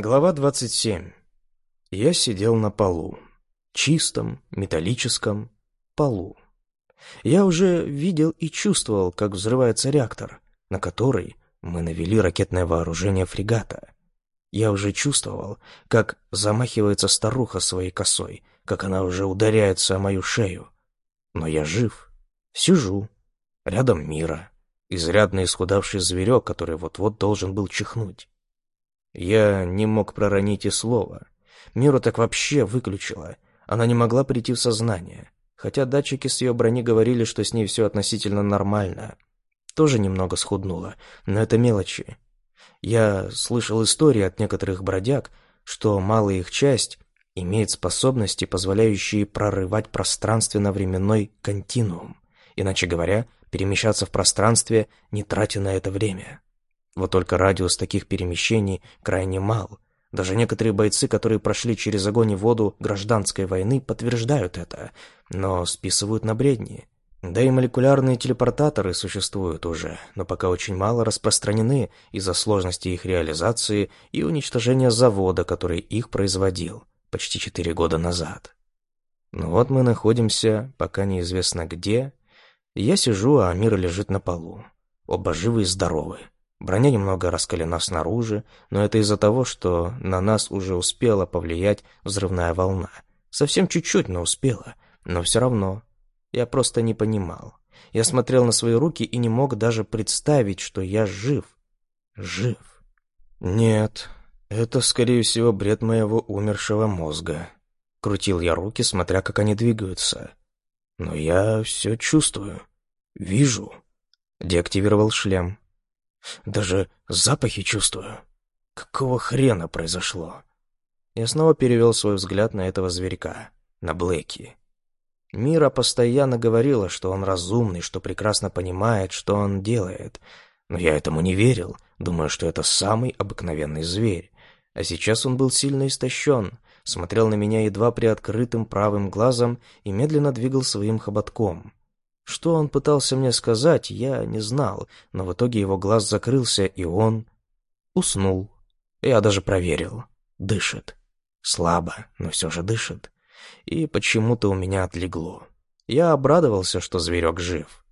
Глава 27. Я сидел на полу. Чистом, металлическом полу. Я уже видел и чувствовал, как взрывается реактор, на который мы навели ракетное вооружение фрегата. Я уже чувствовал, как замахивается старуха своей косой, как она уже ударяется о мою шею. Но я жив. Сижу. Рядом Мира. Изрядно исхудавший зверек, который вот-вот должен был чихнуть. Я не мог проронить и слова. Миру так вообще выключила. Она не могла прийти в сознание. Хотя датчики с ее брони говорили, что с ней все относительно нормально. Тоже немного схуднула, но это мелочи. Я слышал истории от некоторых бродяг, что малая их часть имеет способности, позволяющие прорывать пространственно-временной континуум. Иначе говоря, перемещаться в пространстве, не тратя на это время. Вот только радиус таких перемещений крайне мал. Даже некоторые бойцы, которые прошли через огонь и воду гражданской войны, подтверждают это, но списывают на бредни. Да и молекулярные телепортаторы существуют уже, но пока очень мало распространены из-за сложности их реализации и уничтожения завода, который их производил почти четыре года назад. Ну вот мы находимся, пока неизвестно где. Я сижу, а Амир лежит на полу. Оба живы и здоровы. Броня немного раскалена снаружи, но это из-за того, что на нас уже успела повлиять взрывная волна. Совсем чуть-чуть, но успела. Но все равно. Я просто не понимал. Я смотрел на свои руки и не мог даже представить, что я жив. Жив. Нет, это, скорее всего, бред моего умершего мозга. Крутил я руки, смотря, как они двигаются. Но я все чувствую. Вижу. Деактивировал шлем. Даже запахи чувствую. Какого хрена произошло? Я снова перевел свой взгляд на этого зверька, на Блэки. Мира постоянно говорила, что он разумный, что прекрасно понимает, что он делает. Но я этому не верил, думая, что это самый обыкновенный зверь. А сейчас он был сильно истощен, смотрел на меня едва приоткрытым правым глазом и медленно двигал своим хоботком. Что он пытался мне сказать, я не знал, но в итоге его глаз закрылся, и он уснул. Я даже проверил. Дышит. Слабо, но все же дышит. И почему-то у меня отлегло. Я обрадовался, что зверек жив.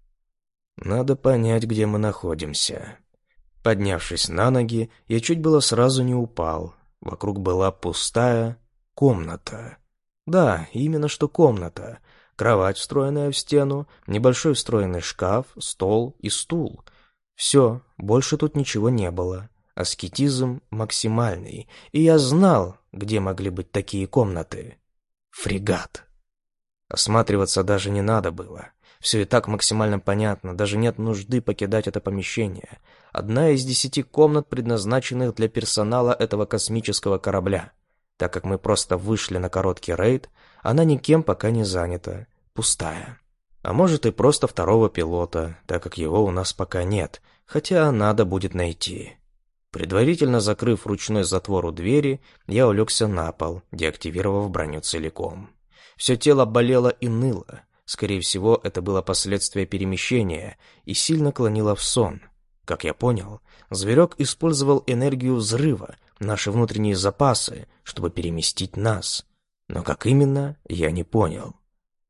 Надо понять, где мы находимся. Поднявшись на ноги, я чуть было сразу не упал. Вокруг была пустая комната. Да, именно что комната — кровать, встроенная в стену, небольшой встроенный шкаф, стол и стул. Все, больше тут ничего не было. Аскетизм максимальный, и я знал, где могли быть такие комнаты. Фрегат. Осматриваться даже не надо было. Все и так максимально понятно, даже нет нужды покидать это помещение. Одна из десяти комнат, предназначенных для персонала этого космического корабля. Так как мы просто вышли на короткий рейд, она никем пока не занята, пустая. А может и просто второго пилота, так как его у нас пока нет, хотя надо будет найти. Предварительно закрыв ручной затвор у двери, я улегся на пол, деактивировав броню целиком. Все тело болело и ныло. Скорее всего, это было последствие перемещения и сильно клонило в сон. Как я понял, зверек использовал энергию взрыва, наши внутренние запасы, чтобы переместить нас. Но как именно, я не понял.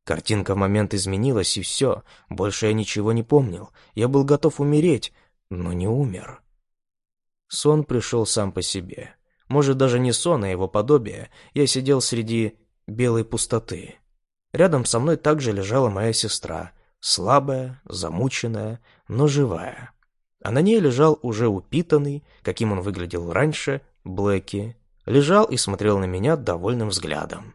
Картинка в момент изменилась, и все. Больше я ничего не помнил. Я был готов умереть, но не умер. Сон пришел сам по себе. Может, даже не сон, а его подобие. Я сидел среди белой пустоты. Рядом со мной также лежала моя сестра. Слабая, замученная, но живая. А на ней лежал уже упитанный, каким он выглядел раньше, Блэки лежал и смотрел на меня довольным взглядом.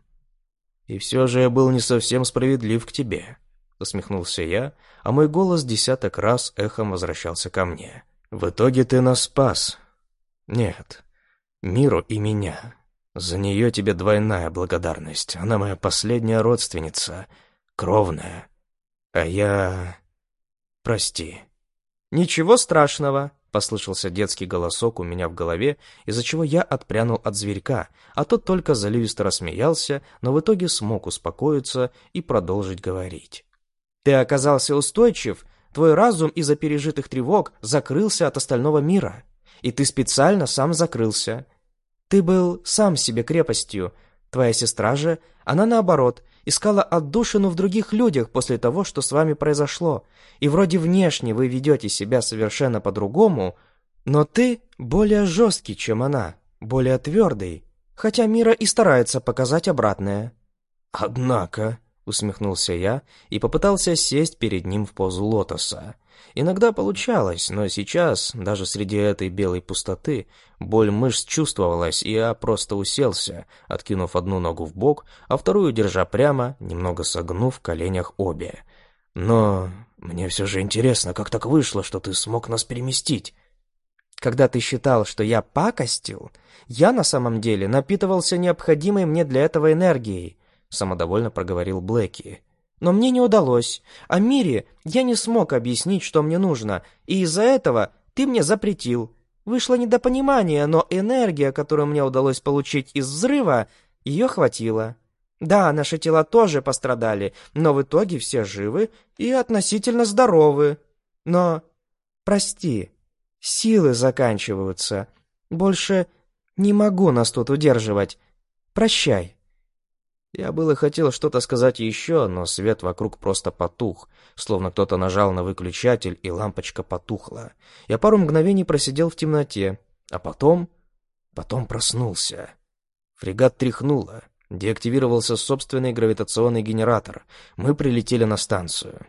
«И все же я был не совсем справедлив к тебе», — усмехнулся я, а мой голос десяток раз эхом возвращался ко мне. «В итоге ты нас спас. Нет, миру и меня. За нее тебе двойная благодарность. Она моя последняя родственница, кровная. А я... Прости». «Ничего страшного», Послышался детский голосок у меня в голове, из-за чего я отпрянул от зверька, а тот только заливисто рассмеялся, но в итоге смог успокоиться и продолжить говорить. «Ты оказался устойчив, твой разум из-за пережитых тревог закрылся от остального мира, и ты специально сам закрылся. Ты был сам себе крепостью. Твоя сестра же, она наоборот, искала отдушину в других людях после того, что с вами произошло. И вроде внешне вы ведете себя совершенно по-другому, но ты более жесткий, чем она, более твердый, хотя Мира и старается показать обратное». «Однако», — усмехнулся я и попытался сесть перед ним в позу лотоса. Иногда получалось, но сейчас, даже среди этой белой пустоты, боль мышц чувствовалась, и я просто уселся, откинув одну ногу в бок, а вторую держа прямо, немного согнув в коленях обе. «Но мне все же интересно, как так вышло, что ты смог нас переместить?» Когда ты считал, что я пакостил, я на самом деле напитывался необходимой мне для этого энергией, самодовольно проговорил Блэки. Но мне не удалось. А Мире я не смог объяснить, что мне нужно, и из-за этого ты мне запретил. Вышло недопонимание, но энергия, которую мне удалось получить из взрыва, ее хватило. Да, наши тела тоже пострадали, но в итоге все живы и относительно здоровы. Но, прости, Силы заканчиваются. Больше не могу нас тут удерживать. Прощай». Я было хотел что-то сказать еще, но свет вокруг просто потух, словно кто-то нажал на выключатель, и лампочка потухла. Я пару мгновений просидел в темноте, а потом... потом проснулся. Фрегат тряхнуло. Деактивировался собственный гравитационный генератор. Мы прилетели на станцию.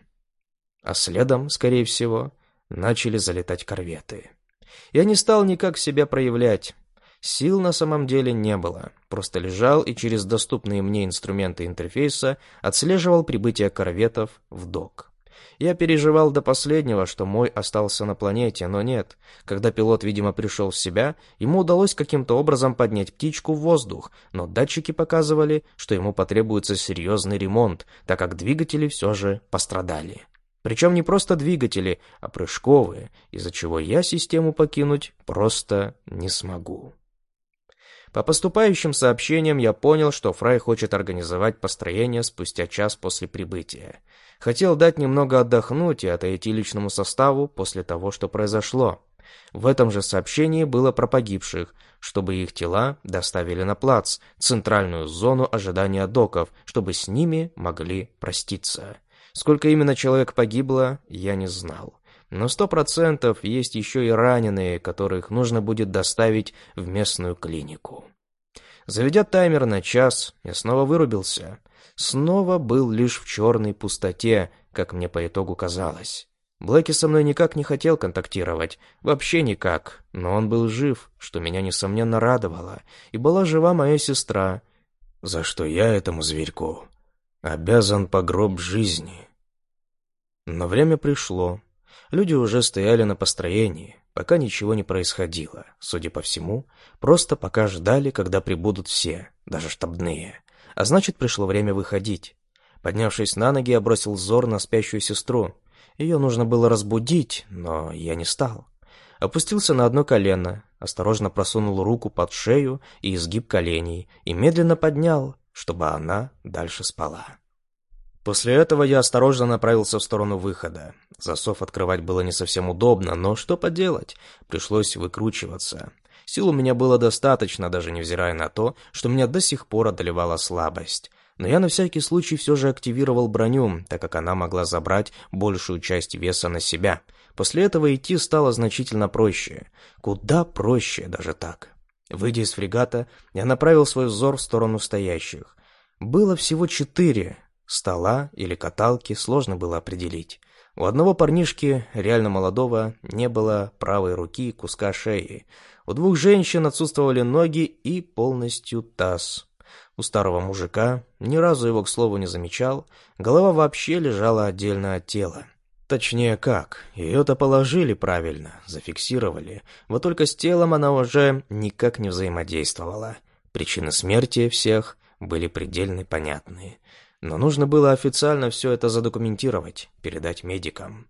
А следом, скорее всего, начали залетать корветы. Я не стал никак себя проявлять. Сил на самом деле не было. Просто лежал и через доступные мне инструменты интерфейса отслеживал прибытие корветов в док. Я переживал до последнего, что мой остался на планете, но нет. Когда пилот, видимо, пришел в себя, ему удалось каким-то образом поднять птичку в воздух, но датчики показывали, что ему потребуется серьезный ремонт, так как двигатели все же пострадали. Причем не просто двигатели, а прыжковые, из-за чего я систему покинуть просто не смогу. По поступающим сообщениям я понял, что Фрай хочет организовать построение спустя час после прибытия. Хотел дать немного отдохнуть и отойти личному составу после того, что произошло. В этом же сообщении было про погибших, чтобы их тела доставили на плац, центральную зону ожидания доков, чтобы с ними могли проститься. Сколько именно человек погибло, я не знал. Но сто процентов есть еще и раненые, которых нужно будет доставить в местную клинику. Заведя таймер на час, я снова вырубился. Снова был лишь в черной пустоте, как мне по итогу казалось. Блэки со мной никак не хотел контактировать, вообще никак, но он был жив, что меня несомненно радовало, и была жива моя сестра, за что я этому зверьку обязан по гроб жизни. Но время пришло. Люди уже стояли на построении, пока ничего не происходило. Судя по всему, просто пока ждали, когда прибудут все, даже штабные. А значит, пришло время выходить. Поднявшись на ноги, я бросил взор на спящую сестру. Ее нужно было разбудить, но я не стал. Опустился на одно колено, осторожно просунул руку под шею и изгиб коленей и медленно поднял, чтобы она дальше спала. После этого я осторожно направился в сторону выхода. Засов открывать было не совсем удобно, но что поделать, пришлось выкручиваться. Сил у меня было достаточно, даже невзирая на то, что меня до сих пор одолевала слабость. Но я на всякий случай все же активировал броню, так как она могла забрать большую часть веса на себя. После этого идти стало значительно проще. Куда проще даже так. Выйдя из фрегата, я направил свой взор в сторону стоящих. Было всего четыре. Стола или каталки сложно было определить. У одного парнишки, реально молодого, не было правой руки и куска шеи. У двух женщин отсутствовали ноги и полностью таз. У старого мужика, ни разу его, к слову, не замечал, голова вообще лежала отдельно от тела. Точнее как, ее-то положили правильно, зафиксировали, вот только с телом она уже никак не взаимодействовала. Причины смерти всех были предельно понятны. Но нужно было официально все это задокументировать, передать медикам.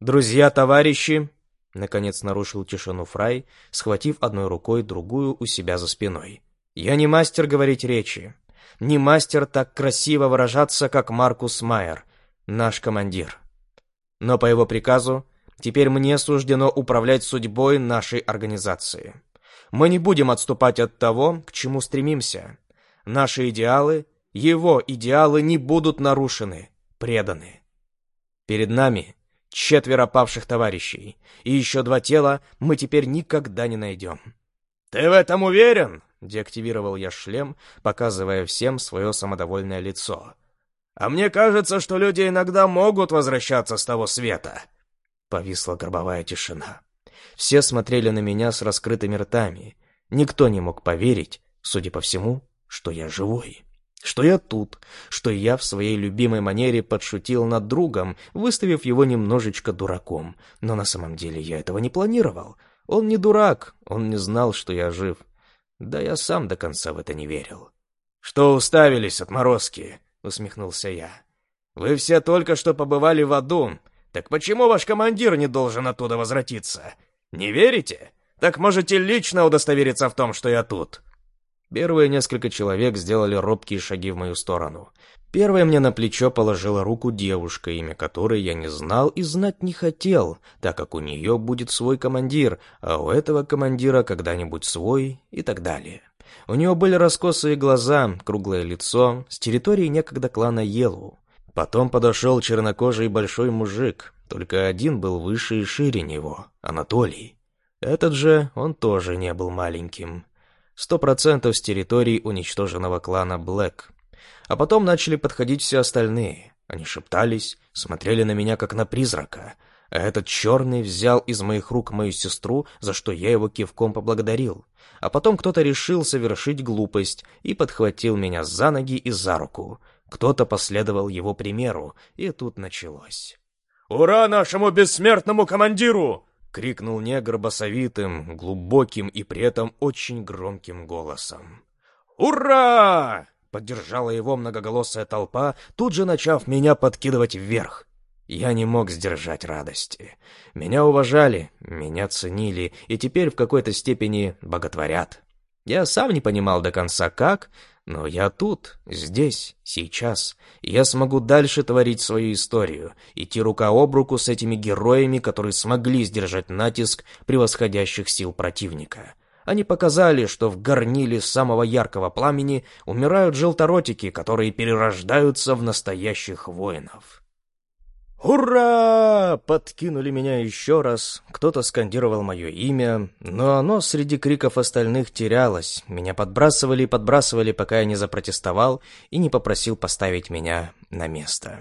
«Друзья, товарищи!» Наконец нарушил тишину Фрай, схватив одной рукой другую у себя за спиной. «Я не мастер говорить речи. Не мастер так красиво выражаться, как Маркус Майер, наш командир. Но по его приказу теперь мне суждено управлять судьбой нашей организации. Мы не будем отступать от того, к чему стремимся. Наши идеалы, его идеалы не будут нарушены, преданы. Перед нами четверо павших товарищей, и еще два тела мы теперь никогда не найдем. «Ты в этом уверен?» — деактивировал я шлем, показывая всем свое самодовольное лицо. «А мне кажется, что люди иногда могут возвращаться с того света». Повисла гробовая тишина. Все смотрели на меня с раскрытыми ртами. Никто не мог поверить, судя по всему, что я живой. Что я тут, что я в своей любимой манере подшутил над другом, выставив его немножечко дураком. Но на самом деле я этого не планировал. Он не дурак, он не знал, что я жив. Да я сам до конца в это не верил. «Что уставились, отморозки?» — усмехнулся я. «Вы все только что побывали в аду. Так почему ваш командир не должен оттуда возвратиться? Не верите? Так можете лично удостовериться в том, что я тут». Первые несколько человек сделали робкие шаги в мою сторону. Первая мне на плечо положила руку девушка, имя которой я не знал и знать не хотел, так как у нее будет свой командир, а у этого командира когда-нибудь свой и так далее. У нее были раскосые глаза, круглое лицо, с территории некогда клана Елу. Потом подошел чернокожий большой мужик, только один был выше и шире него, Анатолий. Этот же, он тоже не был маленьким. Сто процентов с территории уничтоженного клана Блэк. А потом начали подходить все остальные. Они шептались, смотрели на меня как на призрака. А этот черный взял из моих рук мою сестру, за что я его кивком поблагодарил. А потом кто-то решил совершить глупость и подхватил меня за ноги и за руку. Кто-то последовал его примеру, и тут началось. «Ура нашему бессмертному командиру!» — крикнул негр басовитым, глубоким и при этом очень громким голосом. «Ура!» — поддержала его многоголосая толпа, тут же начав меня подкидывать вверх. Я не мог сдержать радости. Меня уважали, меня ценили и теперь в какой-то степени боготворят. Я сам не понимал до конца как, но я тут, здесь, сейчас, и я смогу дальше творить свою историю, идти рука об руку с этими героями, которые смогли сдержать натиск превосходящих сил противника. Они показали, что в горниле самого яркого пламени умирают желторотики, которые перерождаются в настоящих воинов. «Ура!» — подкинули меня еще раз. Кто-то скандировал мое имя, но оно среди криков остальных терялось. Меня подбрасывали и подбрасывали, пока я не запротестовал и не попросил поставить меня на место.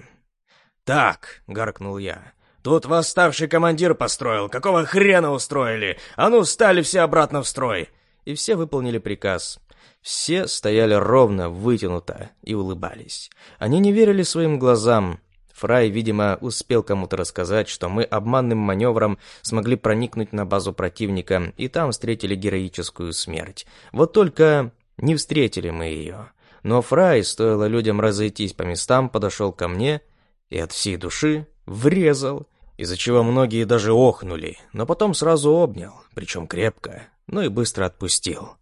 «Так!» — гаркнул я. «Тут восставший командир построил. Какого хрена устроили? А ну, стали все обратно в строй!» И все выполнили приказ. Все стояли ровно, вытянуто и улыбались. Они не верили своим глазам. Фрай, видимо, успел кому-то рассказать, что мы обманным маневром смогли проникнуть на базу противника и там встретили героическую смерть. Вот только не встретили мы ее. Но Фрай, стоило людям разойтись по местам, подошел ко мне и от всей души врезал, из-за чего многие даже охнули, но потом сразу обнял, причем крепко, ну и быстро отпустил.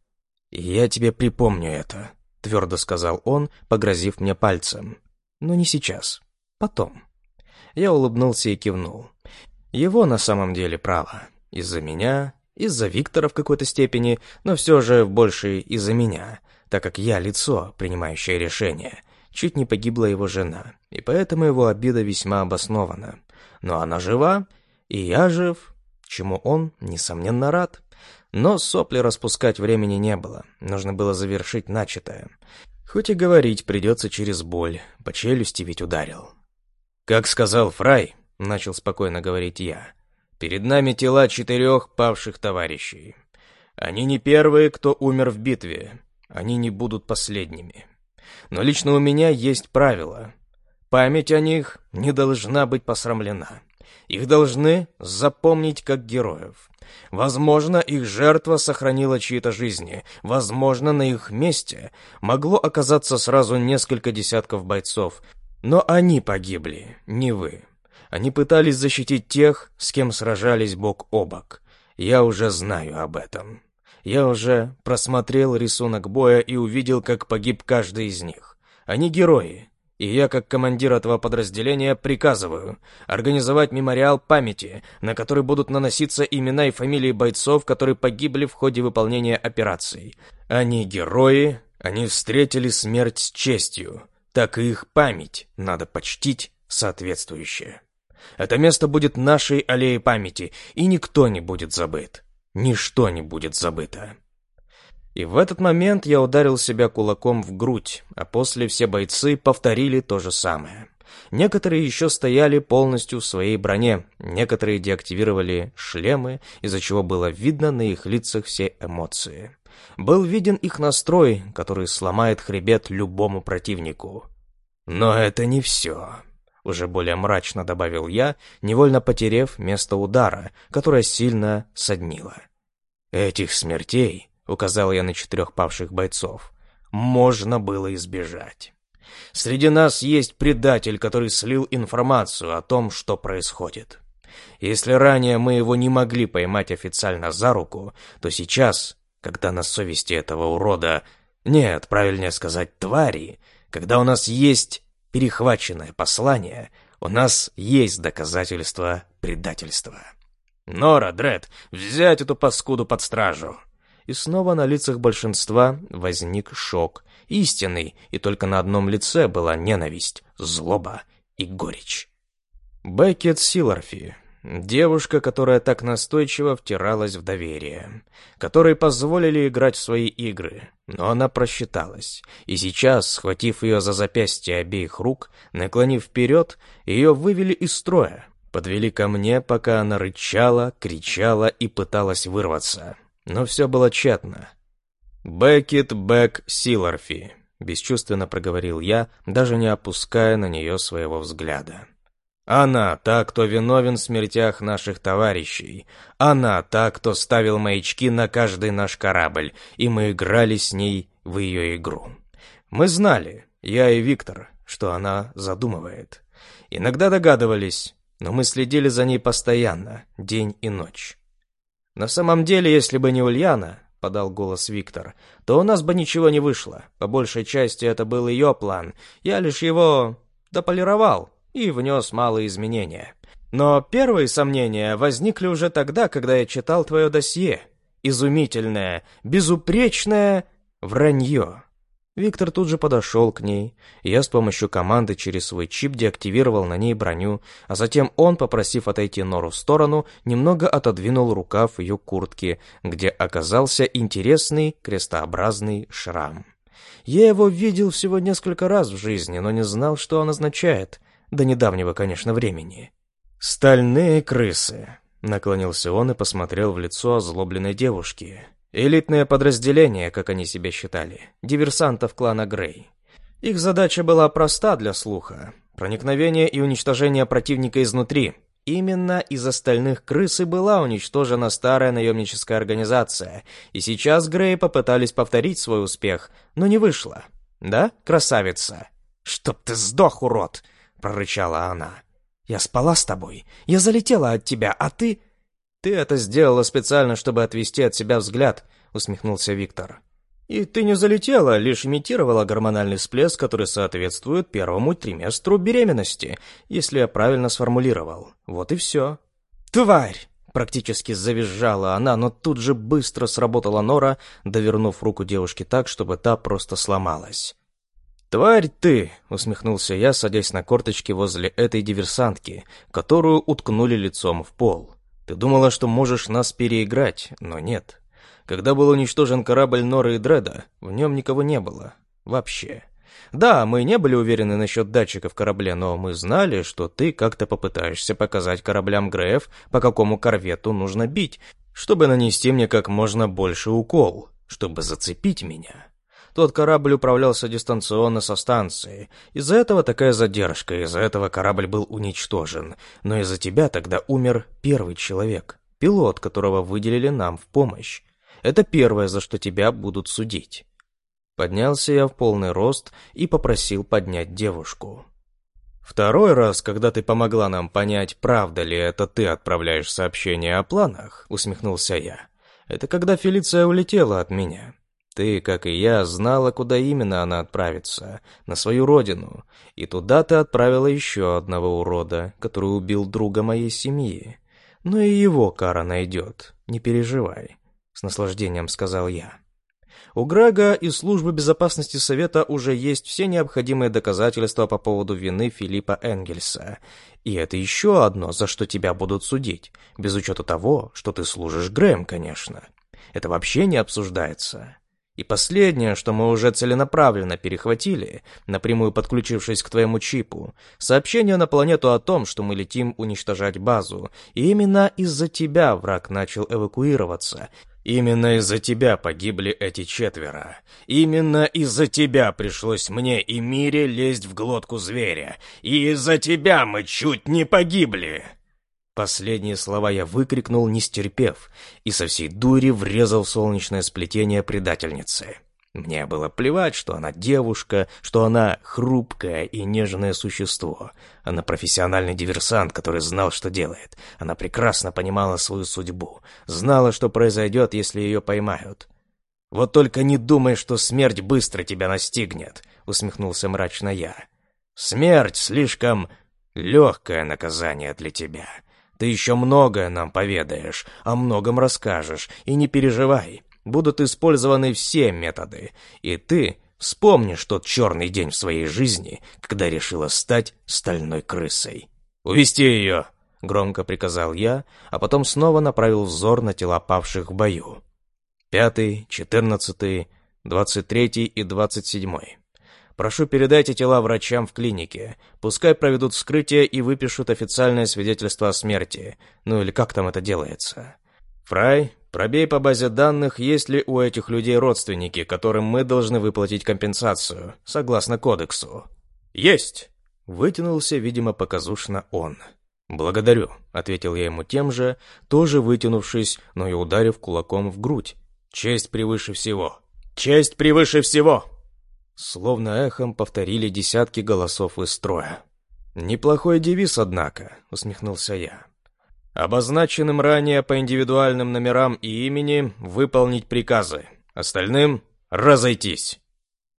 «Я тебе припомню это», — твердо сказал он, погрозив мне пальцем. «Но не сейчас». Потом. Я улыбнулся и кивнул. Его на самом деле право. Из-за меня, из-за Виктора в какой-то степени, но все же больше из-за меня, так как я лицо, принимающее решение. Чуть не погибла его жена, и поэтому его обида весьма обоснована. Но она жива, и я жив, чему он, несомненно, рад. Но сопли распускать времени не было, нужно было завершить начатое. Хоть и говорить придется через боль, по челюсти ведь ударил. «Как сказал Фрай», — начал спокойно говорить я, — «перед нами тела четырех павших товарищей. Они не первые, кто умер в битве, они не будут последними. Но лично у меня есть правило. Память о них не должна быть посрамлена. Их должны запомнить как героев. Возможно, их жертва сохранила чьи-то жизни. Возможно, на их месте могло оказаться сразу несколько десятков бойцов, но они погибли, не вы. Они пытались защитить тех, с кем сражались бок о бок. Я уже знаю об этом. Я уже просмотрел рисунок боя и увидел, как погиб каждый из них. Они герои, И я, как командир этого подразделения, приказываю организовать мемориал памяти, на который будут наноситься имена и фамилии бойцов, которые погибли в ходе выполнения операций. Они герои, они встретили смерть с честью, так и их память надо почтить соответствующе. Это место будет нашей аллеей памяти, и никто не будет забыт. Ничто не будет забыто. И в этот момент я ударил себя кулаком в грудь, а после все бойцы повторили то же самое. Некоторые еще стояли полностью в своей броне, некоторые деактивировали шлемы, из-за чего было видно на их лицах все эмоции. Был виден их настрой, который сломает хребет любому противнику. Но это не все. Уже более мрачно добавил я, невольно потерев место удара, которое сильно соднило. Этих смертей указал я на четырех павших бойцов, можно было избежать. Среди нас есть предатель, который слил информацию о том, что происходит. Если ранее мы его не могли поймать официально за руку, то сейчас, когда на совести этого урода, нет, правильнее сказать, твари, когда у нас есть перехваченное послание, у нас есть доказательства предательства. Нора, Дред, взять эту паскуду под стражу и снова на лицах большинства возник шок. Истинный, и только на одном лице была ненависть, злоба и горечь. Беккет Силарфи, девушка, которая так настойчиво втиралась в доверие, которой позволили играть в свои игры, но она просчиталась, и сейчас, схватив ее за запястье обеих рук, наклонив вперед, ее вывели из строя, подвели ко мне, пока она рычала, кричала и пыталась вырваться. Но все было тщетно. «Беккет Бек Силарфи», — бесчувственно проговорил я, даже не опуская на нее своего взгляда. «Она та, кто виновен в смертях наших товарищей. Она та, кто ставил маячки на каждый наш корабль, и мы играли с ней в ее игру. Мы знали, я и Виктор, что она задумывает. Иногда догадывались, но мы следили за ней постоянно, день и ночь. «На самом деле, если бы не Ульяна», — подал голос Виктор, «то у нас бы ничего не вышло. По большей части это был ее план. Я лишь его дополировал и внес малые изменения. Но первые сомнения возникли уже тогда, когда я читал твое досье. Изумительное, безупречное вранье». Виктор тут же подошел к ней. Я с помощью команды через свой чип деактивировал на ней броню, а затем он, попросив отойти Нору в сторону, немного отодвинул рукав ее куртки, где оказался интересный крестообразный шрам. Я его видел всего несколько раз в жизни, но не знал, что он означает. До недавнего, конечно, времени. «Стальные крысы», — наклонился он и посмотрел в лицо озлобленной девушки. Элитное подразделение, как они себя считали, диверсантов клана Грей. Их задача была проста для слуха. Проникновение и уничтожение противника изнутри. Именно из остальных крыс и была уничтожена старая наемническая организация, и сейчас Грей попытались повторить свой успех, но не вышло. «Да, красавица?» «Чтоб ты сдох, урод!» — прорычала она. «Я спала с тобой, я залетела от тебя, а ты...» «Ты это сделала специально, чтобы отвести от себя взгляд», — усмехнулся Виктор. «И ты не залетела, лишь имитировала гормональный всплеск, который соответствует первому триместру беременности, если я правильно сформулировал. Вот и все». «Тварь!» — практически завизжала она, но тут же быстро сработала Нора, довернув руку девушки так, чтобы та просто сломалась. «Тварь ты!» — усмехнулся я, садясь на корточки возле этой диверсантки, которую уткнули лицом в пол. Ты думала, что можешь нас переиграть, но нет. Когда был уничтожен корабль Норы и Дреда, в нем никого не было. Вообще. Да, мы не были уверены насчет датчиков корабля, но мы знали, что ты как-то попытаешься показать кораблям Греев, по какому корвету нужно бить, чтобы нанести мне как можно больше укол, чтобы зацепить меня. Тот корабль управлялся дистанционно со станции. Из-за этого такая задержка, из-за этого корабль был уничтожен. Но из-за тебя тогда умер первый человек, пилот, которого выделили нам в помощь. Это первое, за что тебя будут судить. Поднялся я в полный рост и попросил поднять девушку. Второй раз, когда ты помогла нам понять, правда ли это ты отправляешь сообщение о планах, усмехнулся я. Это когда Фелиция улетела от меня. Ты, как и я, знала, куда именно она отправится, на свою родину, и туда ты отправила еще одного урода, который убил друга моей семьи. Но и его кара найдет, не переживай», — с наслаждением сказал я. У Грега и службы безопасности Совета уже есть все необходимые доказательства по поводу вины Филиппа Энгельса. И это еще одно, за что тебя будут судить, без учета того, что ты служишь Грэм, конечно. Это вообще не обсуждается. И последнее, что мы уже целенаправленно перехватили, напрямую подключившись к твоему чипу, сообщение на планету о том, что мы летим уничтожать базу, и именно из-за тебя враг начал эвакуироваться. Именно из-за тебя погибли эти четверо. Именно из-за тебя пришлось мне и Мире лезть в глотку зверя. И из-за тебя мы чуть не погибли. Последние слова я выкрикнул, не стерпев, и со всей дури врезал в солнечное сплетение предательницы. Мне было плевать, что она девушка, что она хрупкое и нежное существо. Она профессиональный диверсант, который знал, что делает. Она прекрасно понимала свою судьбу, знала, что произойдет, если ее поймают. «Вот только не думай, что смерть быстро тебя настигнет», — усмехнулся мрачно я. «Смерть слишком легкое наказание для тебя». Ты еще многое нам поведаешь, о многом расскажешь, и не переживай, будут использованы все методы, и ты вспомнишь тот черный день в своей жизни, когда решила стать стальной крысой. «Увести ее!» — громко приказал я, а потом снова направил взор на тела павших в бою. Пятый, четырнадцатый, двадцать третий и двадцать седьмой. Прошу передайте тела врачам в клинике. Пускай проведут вскрытие и выпишут официальное свидетельство о смерти. Ну или как там это делается. Фрай, пробей по базе данных, есть ли у этих людей родственники, которым мы должны выплатить компенсацию, согласно кодексу. Есть! Вытянулся, видимо, показушно он. «Благодарю», — ответил я ему тем же, тоже вытянувшись, но и ударив кулаком в грудь. «Честь превыше всего!» «Честь превыше всего!» Словно эхом повторили десятки голосов из строя. «Неплохой девиз, однако», — усмехнулся я. «Обозначенным ранее по индивидуальным номерам и имени выполнить приказы, остальным — разойтись».